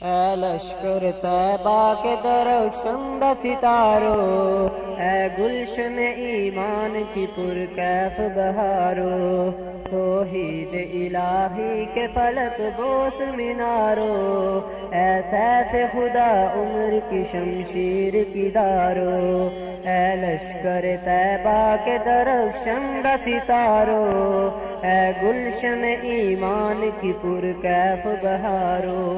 اے لشکر طیبہ کے درخشند ستارو اے گلشن ایمان کی پر کیف بہارو توحید الہی کے پلک بوس مینارو اے سیف خدا عمر کی شمشیر کی دارو اے لشکر طیبہ کے درخشند ستارو اے گلشن ایمان کی پر کیف بہارو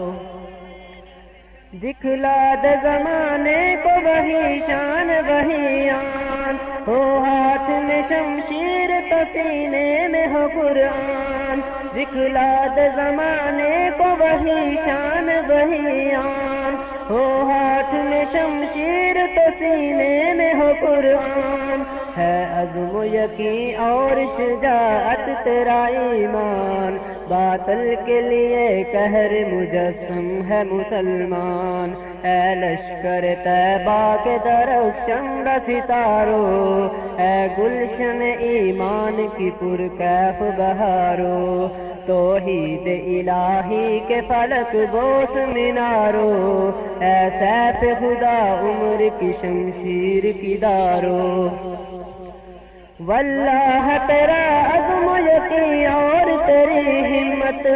دکھلا دے زمانے کو وہی شان، وہی آن۔ ہو ہاتھ میں شمشیر پسینے میں ہو قرآن۔ دکھلا دے زمانے کو وہی شان، وہی آن۔ ہو ہاتھ میں شمشیر پسینے میں ہو قرآن۔ ہے عزم و یقین اور شجاعت تیرا ایمان۔ باطل کے لیے کہر مجسم ہے مسلمان۔ اے لشکر طیبہ کے درخشند ستارو، اے گلشن ایمان کی پر کیف بہارو، توحید الہی کے فلک بوس مینارو، اے سیف خدا عمر کی شمشیر کی دارو۔ واللہ تیرا عزم یقین اور تیری ہمت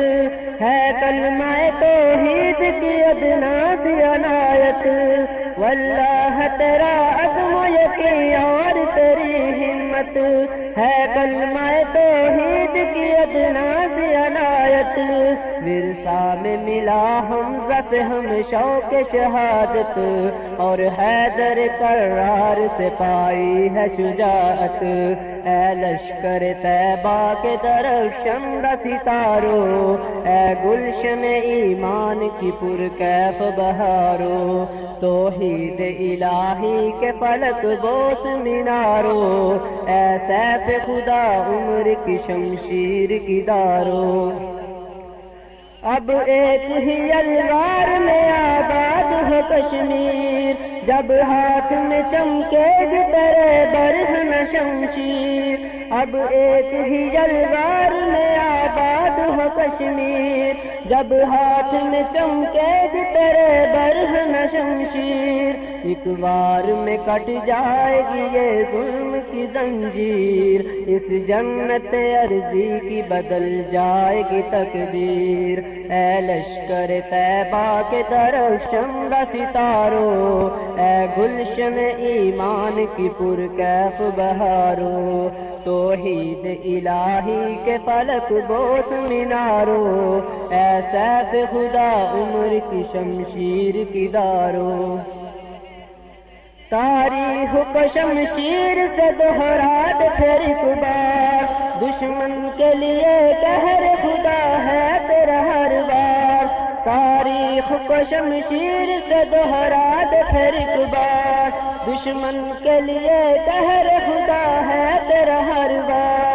ہے کلمہ توحید کی ادنا سی عنایت واللہ تیرا عزم یقین اور تیری ہمت ہے کلمہ توحید کی ادنا سی عنایت۔ ورثہ میں ملا حمزہ سے ہم شوق شہادت، اور حیدر قرار سے پائی ہے شجاعت۔ اے لشکر طیبہ کے درخشند ستارو اے گلشن ایمان کی پر کیف بہارو توحید الہی کے پلک بوس مینارو اے سیف خدا عمر کی شمشیر کی دارو۔ اب ایک ہی الوار میں آباد ہے کشمیر، جب ہاتھ میں چمکے گی ترے برہن شمشیر۔ اب ایک ہی الوار میں آباد ہو کشمیر، جب ہاتھ میں چمکے گی ترے برہن شمشیر۔ ایک بار میں کٹ جائے گی یہ ظلم کی زنجیر، اس جنت عرضی کی بدل جائے گی تقدیر۔ اے لشکر طیبہ کے درخشند ستارو، اے گلشن ایمان کی پر کیف بہارو۔ توحید الہی کے پلک بوس مینارو، اے سیف خدا عمر کی شمشیر کی دارو۔ تاریخ پشم شیر سے دوہرات پھر کبا۔ دشمن کے لیے کہر خدا ہے تیرا ہر بار۔ تاریخ پشم شیر سے دوہرات پھر بار دشمن کے لیے کہر خدا ہے تیرا ہر بار۔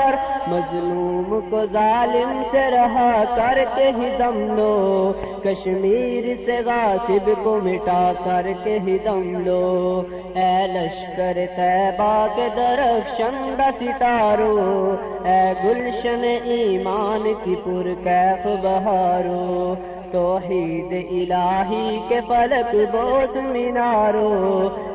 مظلوم کو ظالم سے رہا کر کے ہی دم لو۔ کشمیر سے غاصب کو مٹا کر کے ہی دم لو۔ اے لشکر طیبہ کے درخشن ستارو۔ اے گلشن ایمان کی پر کیف بہارو۔ توحید الہی کے فلک بوس مینارو،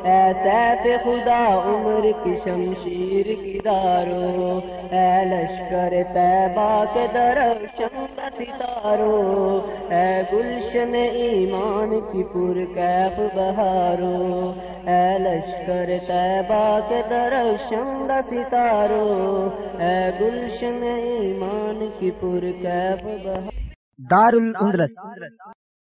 اے سیف خدا عمر کی شمشیر کی دارو، اے لشکر طیبہ کے درخشند ستارو، اے گلشن ایمان کی پر کیف بہارو، اے لشکر طیبہ کے درخشند ستارو، اے گلشن ایمان کی پر کیف بہارو۔ دار الاندلس